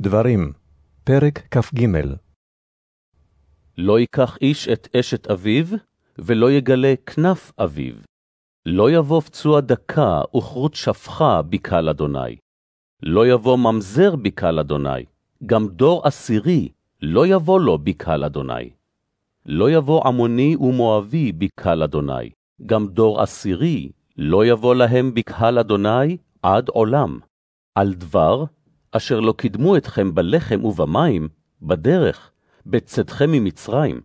דברים, פרק כ"ג לא ייקח איש את אשת אביו, ולא יגלה כנף אביו. לא יבוא פצוע דקה וכרות שפחה בקהל אדוני. לא יבוא ממזר בקהל אדוני, גם דור עשירי לא יבוא לו בקהל אדוני. לא יבוא עמוני ומואבי בקהל אדוני, גם דור עשירי לא יבוא להם בקהל אדוני עד עולם. על דבר אשר לא קידמו אתכם בלחם ובמים, בדרך, בצאתכם ממצרים,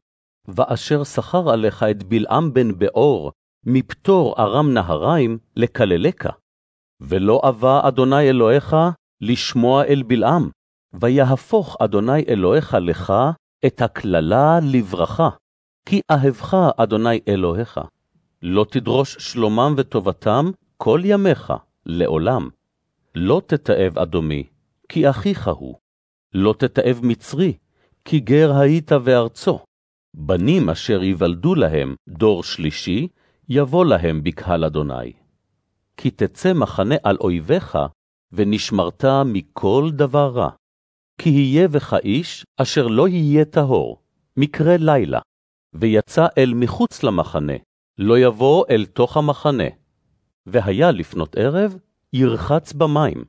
ואשר שכר עליך את בלעם בן באור, מפטור ארם נהריים, לקללך. ולא אבה אדוני אלוהיך לשמוע אל בלעם, ויהפוך אדוני אלוהיך לך את הקללה לברכה, כי אהבך אדוני אלוהיך. לא תדרוש שלומם וטובתם כל ימיך, לעולם. לא תתעב אדומי, כי אחיך הוא. לא תתעב מצרי, כי גר היית וארצו. בנים אשר ייוולדו להם דור שלישי, יבוא להם בקהל אדוני. כי תצא מחנה על אויביך, ונשמרת מכל דבר רע. כי יהיה בך איש אשר לא יהיה טהור, מקרה לילה, ויצא אל מחוץ למחנה, לא יבוא אל תוך המחנה. והיה לפנות ערב, ירחץ במים,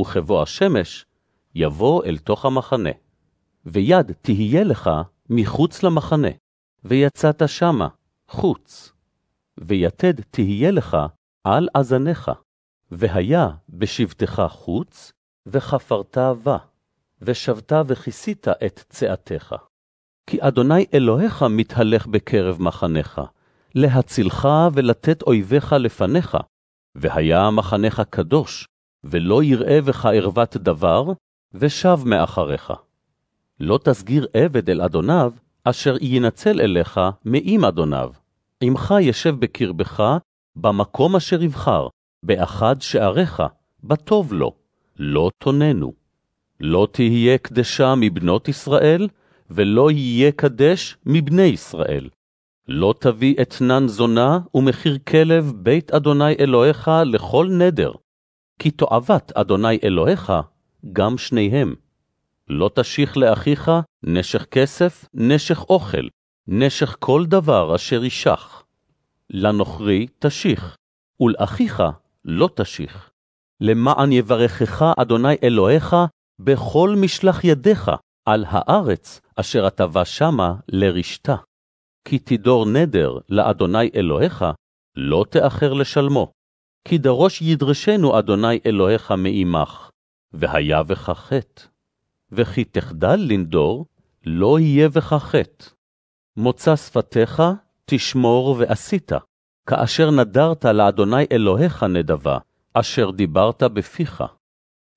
וכבוא השמש, יבוא אל תוך המחנה. ויד תהיה לך מחוץ למחנה, ויצאת שמה, חוץ. ויתד תהיה לך על אזניך, והיה בשבתך חוץ, וחפרת בה, ושבת וכיסית את צאתך. כי אדוני אלוהיך מתהלך בקרב מחניך, להצילך ולתת אויביך לפניך, והיה מחניך קדוש, ולא יראה בך ערוות דבר, ושב מאחריך. לא תסגיר עבד אל אדוניו, אשר ינצל אליך מעם אדוניו. עמך ישב בקרבך, במקום אשר יבחר, באחד שעריך, בטוב לו, לא תוננו. לא תהיה קדשה מבנות ישראל, ולא יהיה קדש מבני ישראל. לא תביא אתנן זונה ומחיר כלב בית אדוני אלוהיך לכל נדר, כי תועבת אדוני אלוהיך גם שניהם. לא תשיך לאחיך נשך כסף, נשך אוכל, נשך כל דבר אשר ישך. לנוכרי תשיך, ולאחיך לא תשיך. למען יברכך אדוני אלוהיך בכל משלח ידיך על הארץ אשר אתה בא שמה לרשתה. כי תדור נדר לאדוני אלוהיך, לא תאחר לשלמו. כי דרוש ידרשנו אדוני אלוהיך מעמך, והיה בך חטא. וכי תחדל לנדור, לא יהיה בך חטא. מוצא שפתיך תשמור ועשית, כאשר נדרת לאדוני אלוהיך נדבה, אשר דיברת בפיך.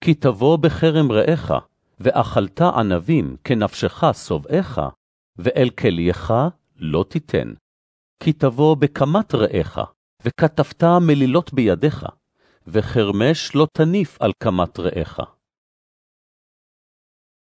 כי תבוא בכרם רעך, ואכלת ענבים כנפשך שובעך, ואל כלייך לא תיתן. כי תבוא בקמת רעך, וכתבת מלילות בידיך, וחרמש לא תניף על קמת רעך.